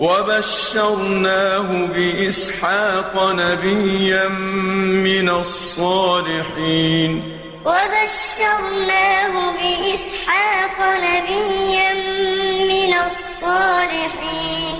وبشرناه بإسحاق نبيا من الصالحين. وبشرناه بإسحاق نبيا من الصالحين.